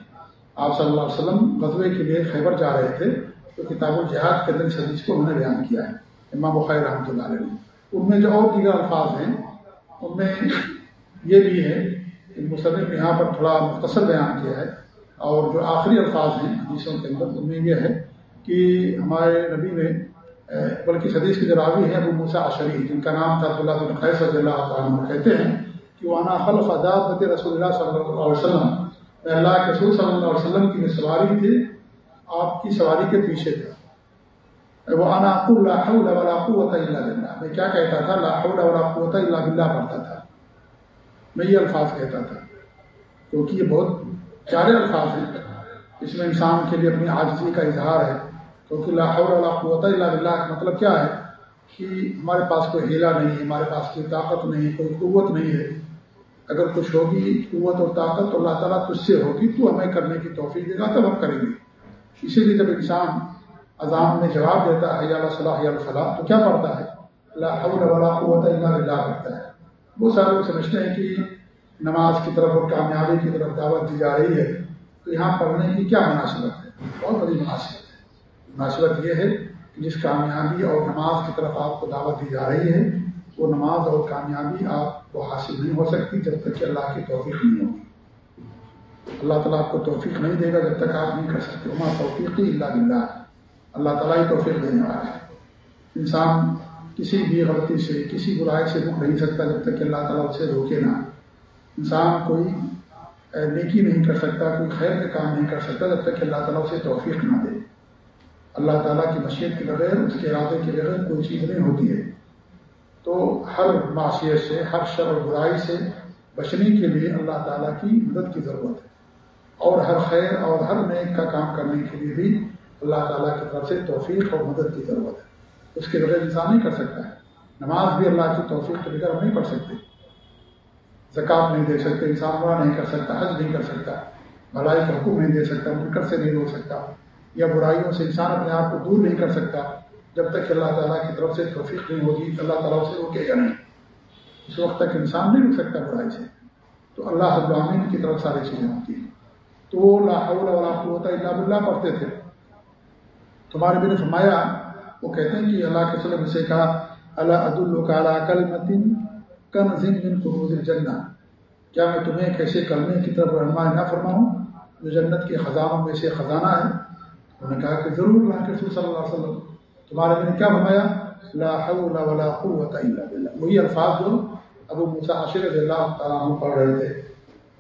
S1: آپ صلی اللہ علیہ وسلم غزوے کے لیے خیبر جا رہے تھے، تو کتاب الجہاد کے اندر اس حدیث کو انہوں نے بیان کیا ہے۔ امام بخاری رحمۃ اللہ علیہ ان میں جو اور دیگر الفاظ ہیں، ان میں یہ بھی ہے کہ مصنف نے یہاں پر تھوڑا مختصر بیان کیا ہے اور جو آخری الفاظ ہیں حدیثوں کے اندر، ان میں یہ ہے کہ ہمارے نبی نے بلکہ حدیث کے جو راوی ہیں، ابو موسا اشری جن کا نام تھا اللہ خیص رضی اللہ عنہ کہتے ہیں کہ وہ انا خلف اداد رسول اللہ صلی اللہ علیہ وسلم اللہ کے رسول صلی اللہ علیہ وسلم کی سواری تھی، آپ کی سواری کے پیچھے تھا وہ انا ولا قوت الا بالله میں کیا کہتا تھا؟ لا حول ولا قوت الا بالله پڑھتا تھا۔ میں یہ الفاظ کہتا تھا۔ کیونکہ یہ بہت پیارے الفاظ ہیں۔ اس میں انسان کے لیے اپنی عاجزی کا اظہار ہے۔ کیونکہ لا حول ولا قوت الا بالله کا مطلب کیا ہے؟ کہ ہمارے پاس کوئی ہیلا نہیں ہے، ہمارے پاس کوئی طاقت نہیں کوئی قوت نہیں ہے۔ اگر کچھ ہوگی، قوت اور طاقت تو اللہ تعالیٰ تجھ سے ہوگی، تو ہمیں کرنے کی توفیق دے گا، تب ہم کریں گے۔ اسی لیے جب انسان اذان میں جواب دیتا ہے، یا صلاح تو کیا پڑھتا ہے؟ اللہ ولا قوت اللہ بلّہ پڑھتا ہے۔ وہ سارے لوگ سمجھتے ہیں کہ نماز کی طرف اور کامیابی کی طرف دعوت دی جا رہی ہے۔ تو یہاں پڑھنے کی کیا مناسبت ہے؟ بہت بڑی مناسبت ہے۔ مناسبت یہ ہے کہ جس کامیابی اور نماز کی طرف آپ کو دعوت دی جا رہی ہے، وہ نماز اور کامیابی آپ کو حاصل نہیں ہو سکتی جب تک کہ اللہ کی توفیق نہیں ہوگی۔ اللہ تعالیٰ آپ کو توفیق نہیں دے گا جب تک آپ نہیں کر سکتے۔ عمر توفیق ہی اللہ بلّہ اللہ تعالیٰ ہی توفیق دینے والا ہے۔ انسان کسی بھی غلطی سے، کسی برائی سے رک نہیں سکتا جب تک کہ اللہ تعالیٰ اسے روکے نہ۔ انسان کوئی نیکی نہیں کر سکتا، کوئی خیر کا کام نہیں کر سکتا جب تک کہ اللہ تعالیٰ اسے توفیق نہ دے۔ اللہ تعالیٰ کی مشیت کے بغیر، اس کے ارادے کے بغیر کوئی چیز نہیں ہوتی ہے۔ تو ہر معاشیت سے، ہر شر اور برائی سے بچنے کے لیے اللہ تعالیٰ کی مدد کی ضرورت ہے۔ اور ہر خیر اور ہر نیک کا کام کرنے کے لیے بھی اللہ تعالیٰ کی طرف سے توفیق اور مدد کی ضرورت ہے۔ اس کے بغیر انسان نہیں کر سکتا ہے۔ نماز بھی اللہ کی توفیق کے بغیر ہم نہیں پڑھ سکتے۔ زکوٰۃ نہیں دے سکتے، انسان برا نہیں کر سکتا، حج نہیں کر سکتا، بھلائی کا حکم نہیں دے سکتا منکر سے نہیں رو سکتا، یا برائیوں سے انسان اپنے آپ کو دور نہیں کر سکتا۔ جب تک کہ اللہ تعالیٰ کی طرف سے توفیق نہیں ہوگی، اللہ تعالیٰ سے روکے گا نہیں۔ اس وقت تک انسان نہیں رک سکتا برائی سے۔ تو اللہ ابراہین کی طرف ساری چیزیں ہوتی ہیں۔ تو وہ اللہ ہوتا ہے اللہ پڑھتے تھے۔ تمہارے بھی نے فرمایا، وہ کہتے ہیں کہ اللہ کے وسلم سے کہا اللہ عد کل متن کن ذن کو جنہ کیا میں تمہیں ایک ایسے کلمے کی طرف رہنمائی نہ فرماؤں جو جنت کے خزانوں میں سے خزانہ ہے؟ انہوں نے کہا کہ ضرور اللہ کے صلی اللہ علیہ وسلم۔ تمہارے میں نے کیا فرمایا؟ لا حول ولا قوت الا بالله وہی الفاظ جو ابو موسیٰ عاشر رضی اللہ تعالیٰ پڑھ رہے تھے۔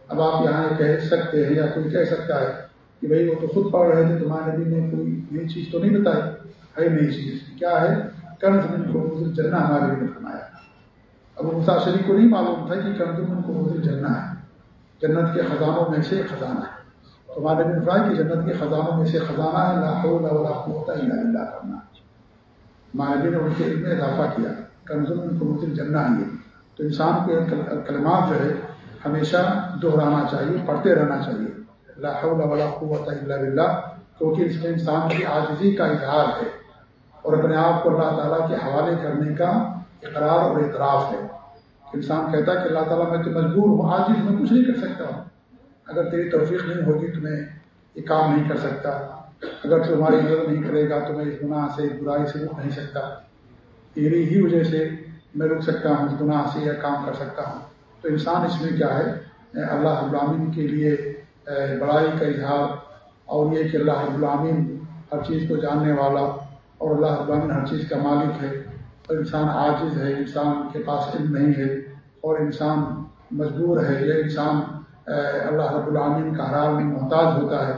S1: اب آپ یہاں یہ کہہ سکتے ہیں یا کوئی کہہ سکتا ہے۔ کہ بھائی وہ تو خود پڑھ رہے تھے، تمہارے نبی نے کوئی نئی چیز تو نہیں بتائی۔ ہے نئی چیز۔ کیا ہے؟ کنز من کو مزل جنہ ہمارے نبی نے فرمایا ابو موسیٰ شریف کو نہیں معلوم تھا کہ کنز من کو مزل جنہ ہے۔ جنت کے خزانوں میں سے خزانہ ہے۔ تمہارے نبی نے فرمایا کہ جنت کے خزانوں میں سے خزانہ ہے۔ لا حول ولا قوت الا بالله کرنا ماہدین نے ان کے علم میں اضافہ کیا۔ کنزم ان کو مسلم جننا ہے۔ تو انسان کے کلمات جو ہے، ہمیشہ دہرانا چاہیے، پڑھتے رہنا چاہیے۔ لا حول ولا قوت الا باللہ، کیونکہ اس میں انسان کی عاجزی کا اظہار ہے اور اپنے آپ کو اللہ تعالیٰ کے حوالے کرنے کا اقرار اور اعتراف ہے۔ انسان کہتا ہے کہ اللہ تعالیٰ، میں تو مجبور ہوں آج میں کچھ نہیں کر سکتا۔ ہوں اگر تیری توفیق نہیں ہوگی تو میں یہ کام نہیں کر سکتا۔ اگر تمہاری مدد نہیں کرے گا تو میں اس گناہ سے، برائی سے رک نہیں سکتا۔ تیری ہی وجہ سے میں رک سکتا ہوں، اس گناہ سے یا کام کر سکتا ہوں۔ تو انسان اس میں کیا ہے؟ اللہ ابرامین کے لیے بڑائی کا اظہار اور یہ کہ اللہ ابرامین ہر چیز کو جاننے والا اور اللہ ابرامین ہر چیز کا مالک ہے اور انسان عاجز ہے، انسان کے پاس علم نہیں ہے اور انسان مجبور ہے، یا انسان اللہ رب العامین کا حرال میں محتاج ہوتا ہے۔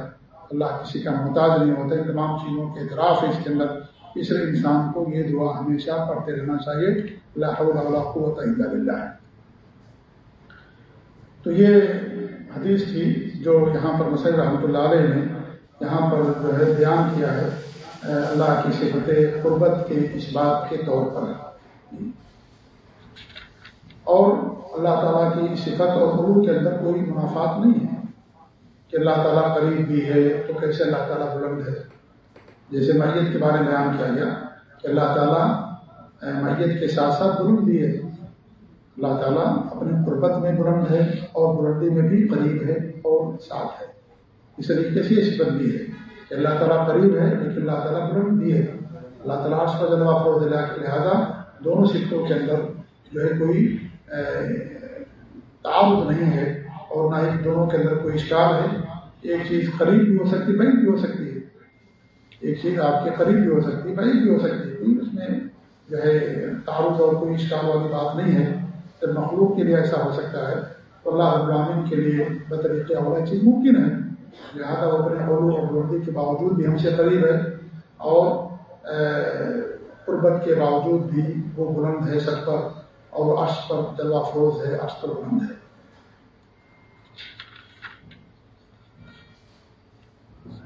S1: اللہ کسی کا محتاج نہیں ہوتا، ان تمام چیزوں کے اعتراف ہے اس کے اندر۔ اس لیے انسان کو یہ دعا ہمیشہ پڑھتے رہنا چاہیے۔ اللہ ولا قوت الا باللہ۔ تو یہ حدیث تھی جو یہاں پر مسئلہ رحمۃ اللہ علیہ نے یہاں پر جو ہے بیان کیا ہے اللہ کی صفت قربت کے اس بات کے طور پر۔ اور اللہ تعالیٰ کی صفت اور غرور کے اندر کوئی منافعات نہیں ہے کہ اللہ تعالیٰ قریب بھی ہے تو کیسے اللہ تعالیٰ بلند ہے۔ جیسے میت کے بارے میں بیان کیا گیا کہ اللہ تعالیٰ میت کے ساتھ ساتھ بلند بھی ہے۔ اللہ تعالیٰ اپنے قربت میں بلند ہے اور بلندی میں بھی قریب ہے۔ اور ساتھ ہے۔ اس طریقے سے یہ صفت بھی ہے۔ کہ اللہ تعالیٰ قریب ہے، لیکن اللہ تعالیٰ بلند بھی ہے۔ اللہ تعالیٰ اس کا جلوہ فور دلا کے لہٰذا دونوں صفتوں کے اندر جو ہے کوئی تعارف نہیں ہے اور نہ ہی دونوں کے اندر کوئی اشکال ہے۔ ایک چیز قریب بھی ہو سکتی ہے بھی ہو سکتی ہے۔ ایک چیز آپ کے قریب بھی ہو سکتی ہے بھی ہو سکتی ہے۔ کوئی اس میں جو ہے تعارف اور کوئی اشکال والی بات نہیں ہے۔ جب مخلوق کے لیے ایسا ہو سکتا ہے تو اللہ ابراہین کے لیے بطریقے اولا چیز ممکن ہے۔ لہٰذا وہ اپنے علو اور بلندی کے باوجود بھی ہم سے قریب ہے اور قربت کے باوجود بھی وہ بلند ہے سب پر اور عرش پر جلوہ فروز ہے، عرش پر بلند ہے۔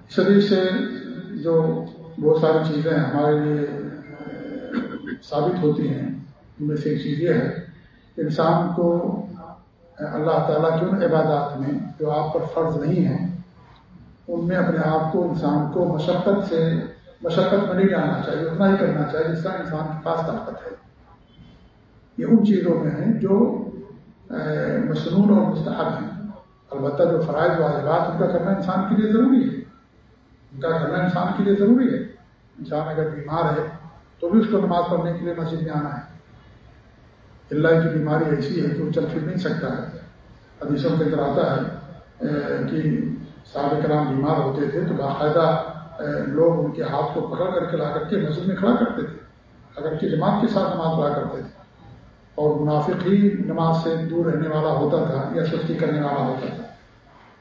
S1: شریر سے جو بہت ساری چیزیں ہمارے لیے ثابت ہوتی ہیں، ان میں سے ایک چیز یہ ہے کہ انسان کو اللہ تعالیٰ کی ان عبادات میں جو آپ پر فرض نہیں ہیں، ان میں اپنے آپ کو، انسان کو مشقت سے، مشقت میں نہیں جانا چاہیے، اتنا ہی کرنا چاہیے جس کا انسان کے پاس طاقت ہے۔ یہ ان چیزوں میں ہیں جو مصنون اور مستحب ہیں۔ البتہ جو فرائض واجبات ان کا کرنا انسان کے لیے ضروری ہے۔ ان کا کرنا انسان کے لیے ضروری ہے۔ انسان اگر بیمار ہے تو بھی اس کو نماز پڑھنے کے لیے مسجد میں آنا ہے۔ اللہ کی بیماری ایسی ہے کہ وہ چل پھر نہیں سکتا ہے۔ حدیثوں کے اندر آتا ہے کہ صاحب کرام بیمار ہوتے تھے تو باقاعدہ لوگ ان کے ہاتھ کو پکڑ کر کے لا کر کے مسجد میں کھڑا کرتے تھے۔ اگر کہ جماعت کے ساتھ نماز پڑھا کرتے تھے۔ اور منافق ہی نماز سے دور رہنے والا ہوتا تھا یا سستی کرنے والا ہوتا تھا۔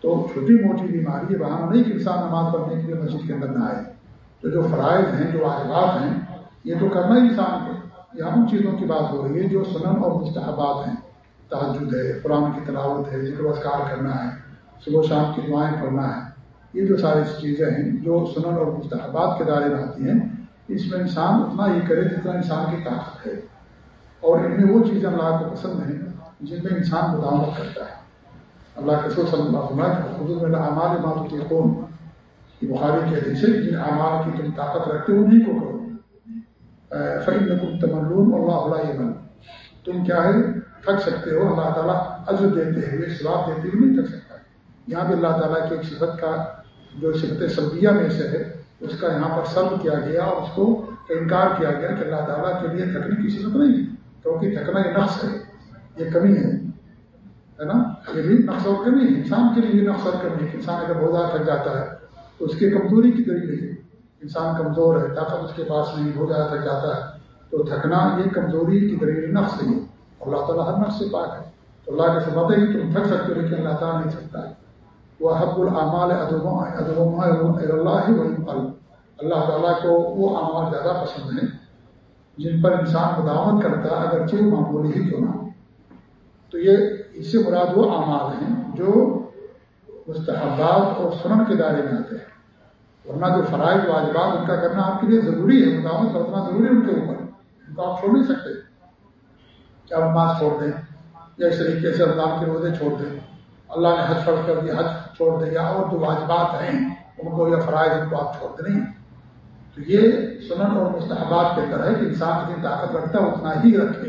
S1: تو چھوٹی موٹی بیماری یہ بہانا نہیں کہ انسان نماز پڑھنے کے لیے مسجد کے اندر نہ آئے۔ تو جو فرائض ہیں، جو واجبات ہیں، یہ تو کرنا ہی انسان یہاں ان چیزوں کی بات ہو رہی ہے جو سنن اور مستحبات ہیں۔ تحجد ہے، قرآن کی تلاوت ہے، ذکر وسکار کرنا ہے، صبح شام کی دعائیں پڑھنا ہے۔ یہ جو ساری چیزیں ہیں جو سنن اور مستحبات کے دائرے میں آتی ہیں، اس میں انسان اتنا ہی کرے جتنا انسان کی طاقت ہے۔ اور ان میں وہ چیزیں اللہ کو پسند ہیں جن میں انسان مداوت کرتا ہے۔ اللہ کے صلی اللہ علیہ حضور میں اعمال مات قوم کی بخاری کے حدیث جن اعمال کی تم طاقت رکھتے انہیں کو کرو۔ فعم تم اللہ علیہ من تم کیا ہے؟ تھک سکتے ہو۔ اللہ تعالیٰ عزت دیتے ہوئے سواب دیتے ہوئے نہیں تھک سکتا۔ یہاں بھی اللہ تعالیٰ کی ایک صفت کا جو صفت سلبیہ میں سے ہے، اس کا یہاں پر سلب کیا گیا اور اس کو انکار کیا گیا کہ اللہ تعالیٰ کے لیے تھکنے کی صفت نہیں ہے۔ کیونکہ تھکنا یہ نقص ہے۔ یہ کمی ہے۔ نا؟ یہ بھی نقص اور کمی ہے۔ انسان کے لیے نقص اور کمی ہے۔ انسان اگر بہت زیادہ تھک جاتا ہے، تو اس کی کمزوری کی طریقے ہے انسان کمزور ہے، طاقت اس کے پاس نہیں بہت زیادہ تھک جاتا ہے۔ تو تھکنا یہ کمزوری کی طریقے نقص نہیں ہے۔ اللہ تعالیٰ ہر نقص سے پاک ہے۔ تو اللہ کے سب ہے کہ تم تھک سکتے ہو لیکن اللہ تعالیٰ نہیں سکتا ہے۔ وہ حب العمال اللہ اللہ تعالیٰ کو وہ اعمال زیادہ پسند ہیں جن پر انسان مداوت کرتا ہے، اگرچہ وہ معمولی ہی کیوں نہ ہو۔ تو یہ اس سے مراد وہ اعمال ہیں جو مستحبات اور سنن کے دائرے میں آتے ہیں۔ ورنہ جو فرائض واجبات ان کا کرنا آپ کے لیے ضروری ہے مداوت کرنا ضروری ہے ان کے اوپر۔ ان کو آپ چھوڑ نہیں سکتے۔ کیا نماز چھوڑ دیں؟ یا اس طریقے سے رمضان کے روزے چھوڑ دیں؟ اللہ نے حج فرض کر دیا حج چھوڑ دیں یا اور جو واجبات ہیں ان کو یا فرائض ان کو آپ چھوڑ دیں تو یہ سنن اور مستحبات کے اندر ہے کہ انسان جتنی طاقت رکھتا ہے، اتنا ہی رکھے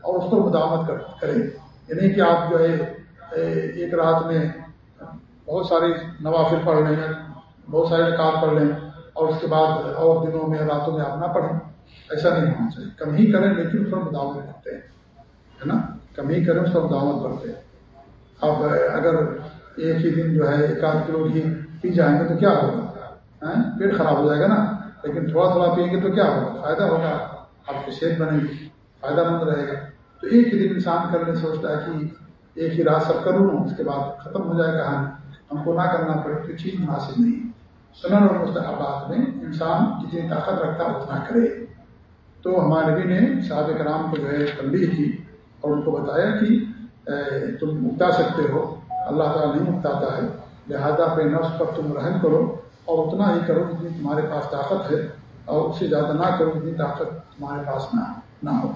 S1: اور اس کو مداوت کرے یعنی کہ آپ جو ہے ایک رات میں بہت ساری نوافل پڑھ لیں بہت سارے نکات پڑھ لیں اور اس کے بعد اور دنوں میں راتوں میں آپ نہ پڑھیں۔ ایسا نہیں ہونا چاہیے۔ کم ہی کریں لیکن اس پر مداوت کرتے ہیں، ہے نا؟ کم ہی کریں اس پر مداوت کرتے ہیں۔ اب اگر ایک ہی دن جو ہے ایک آدھ کلو گھی پی جائیں گے تو کیا ہوگا؟ پیٹ خراب ہو جائے گا نا۔ لیکن تھوڑا تھوڑا پئیں گے تو کیا ہوگا؟ فائدہ ہوگا۔ آپ کی صحت بنے گی، فائدہ مند رہے گا۔ تو ایک ہی دن انسان کرنے سوچتا ہے کہ ایک ہی رات سب کروں، اس کے بعد ختم ہو جائے گا۔ ہم کو نہ کرنا پڑے تو چیز مناسب نہیں۔ سنن اور مستحبات میں انسان جتنی طاقت رکھتا ہے اتنا کرے۔ تو ہمارے نبی نے صحابہ کرام کو جو ہے تنبیہ کی اور ان کو بتایا کہ تم اگتا سکتے ہو۔ اللہ تعالیٰ نہیں اگتاتا ہے۔ لہذا اپنے نفس پر تم رحم کرو اور اتنا ہی کرو جتنی تمہارے پاس طاقت ہے اور اس سے زیادہ نہ کرو جتنی طاقت تمہارے پاس نہ نہ ہو۔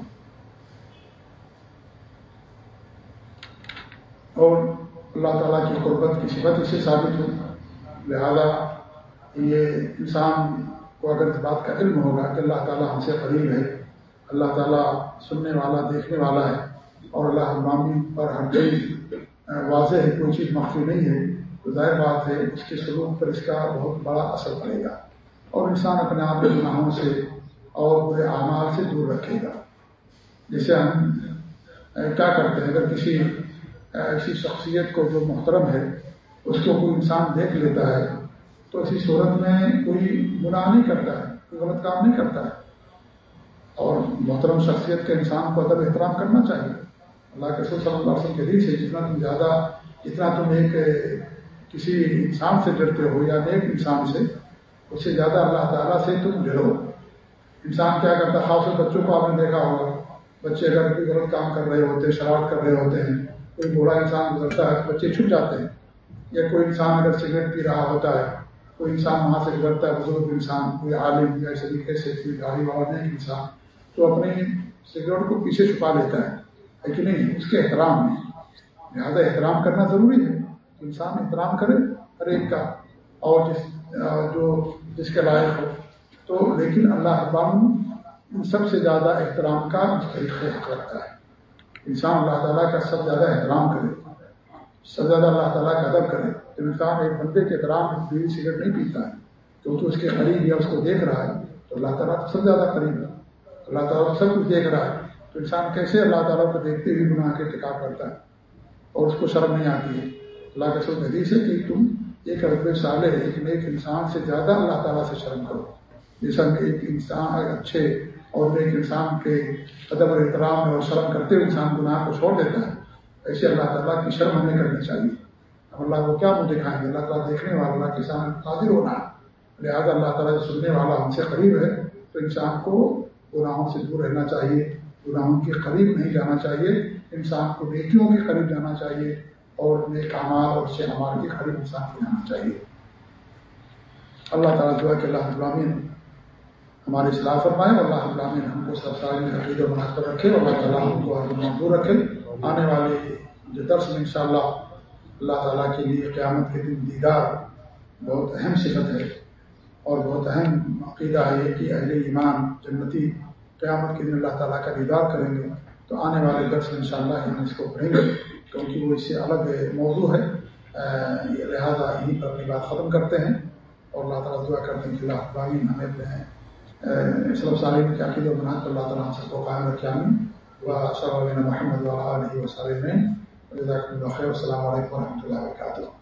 S1: اور اللہ تعالیٰ کی قربت کی صفت اس سے ثابت ہو۔ لہذا یہ انسان کو اگر اس بات کا علم ہوگا کہ اللہ تعالیٰ ہم سے قریب ہے، اللہ تعالیٰ سننے والا، دیکھنے والا ہے، اور اللہ ابرامی پر ہر چیز واضح ہے، کوئی چیز مخفی نہیں ہے، تو ظاہر بات ہے اس کے سلوک پر اس کا بہت بڑا اثر پڑے گا۔ اور انسان اپنے آپ کے گناہوں سے اور برے اعمال سے دور رکھے گا۔ جیسے ہم کیا کرتے ہیں؟ اگر کسی ایسی شخصیت کو جو محترم ہے، اس کو کوئی انسان دیکھ لیتا ہے، تو اسی صورت میں کوئی گناہ نہیں کرتا ہے، کوئی غلط کام نہیں کرتا ہے۔ اور محترم شخصیت کے انسان کو ادب احترام کرنا چاہیے۔ اللہ کے صلی اللہ علیہ وسلم کے دل سے جتنا تم زیادہ، جتنا تم ایک کسی انسان سے ڈرتے ہو یا نیک انسان سے، اس سے زیادہ اللہ تعالیٰ سے تم ڈرو۔ انسان کیا کرتا ہے؟ خاص بچوں کو آپ نے دیکھا ہوگا، بچے اگر کوئی غلط کام کر رہے ہوتے ہیں شرارت کر رہے ہوتے ہیں کوئی بوڑھا انسان گزرتا ہے تو بچے چھپ جاتے ہیں، یا کوئی انسان اگر سگریٹ پی رہا ہوتا ہے، کوئی انسان وہاں سے گزرتا ہے، بزرگ انسان، کوئی عالم یا اس طریقے سے کوئی گاڑی والا نہیں انسان، تو اپنی سگریٹ کو پیچھے چھپا لیتا ہے۔ لیکن نہیں؟ اس کے احترام میں۔ لہٰذا احترام کرنا ضروری ہے۔ انسان احترام کرے ہر ایک کا۔ اور جس، جو، جس کے لائق ہو۔ تو لیکن اللہ اقبام سب سے زیادہ احترام کا طریقے رکھتا ہے۔ انسان اللہ تعالیٰ کا سب زیادہ احترام کرے۔ سب زیادہ اللہ تعالیٰ کا ادب کرے۔ جب انسان ایک بندے کے احترام بیوی سگریٹ نہیں پیتا ہے، تو تو اس کے قریب یا اس کو دیکھ رہا ہے، تو اللہ تعالیٰ تو سب زیادہ قریب ہے۔ اللہ تعالیٰ سب کچھ دیکھ رہا ہے۔ تو انسان کیسے اللہ تعالیٰ کو دیکھتے ہوئے گناہ کے ٹکاؤ کرتا ہے؟ اور اس کو شرم نہیں آتی ہے۔ اللہ کے سب حدیث ہے کہ تم ایک رب سال ایک نیک انسان سے زیادہ اللہ تعالیٰ سے شرم کرو۔ جیسا ایک انسان اچھے اور نیک انسان کے ادب اور احترام اور شرم کرتے ہوئے انسان گناہ کو چھوڑ دیتا ہے، ایسے اللہ تعالیٰ کی شرم ہمیں کرنی چاہیے۔ اب اللہ کو کیا منہ دکھائیں گے؟ اللہ تعالیٰ دیکھنے والا، اللہ کے سامنے قادر ہونا۔ ہے لہٰذا اللہ تعالیٰ جو سننے والا ہم سے قریب ہے، تو انسان کو گناہوں سے دور رہنا چاہیے۔ گناہوں کے قریب نہیں جانا چاہیے۔ انسان کو نیکیوں کے قریب جانا چاہیے۔ اور نیک امار اور سے امار کے قریب انسان کو جانا چاہیے۔ اللہ تعالیٰ دعا کہ اللہ غلامین ہماری اصلاح فرمائے اللہ غلامین ہم کو سب سارے میں عقید و مناسب رکھے اور اللہ تعالیٰ ہم کو منظور رکھے۔ آنے والے جو درس میں انشاءاللہ اللہ تعالیٰ کے لیے قیامت کے دن دیدار بہت اہم صفت ہے اور بہت اہم عقیدہ ہے کہ اہل ایمان جنتی قیامت کے دن اللہ تعالیٰ کا دیدار کریں گے۔ تو آنے والے درس میں انشاءاللہ ہم اس کو پڑھیں گے، کیونکہ وہ اس سے الگ موضوع ہے۔ لہٰذا یہیں پر اپنی بات ختم کرتے ہیں اور اللہ تعالیٰ دعا کرتے ہیں کہ اللہ ابراہین ہمیں اپنے صلب سالم کے عقید و بنا کر اللہ تعالیٰ ہم سب کو قائم رکھے و صلی اللہ محمد علیہ وسلم۔ جزاک السلام علیکم و رحمۃ اللہ وبرکاتہ۔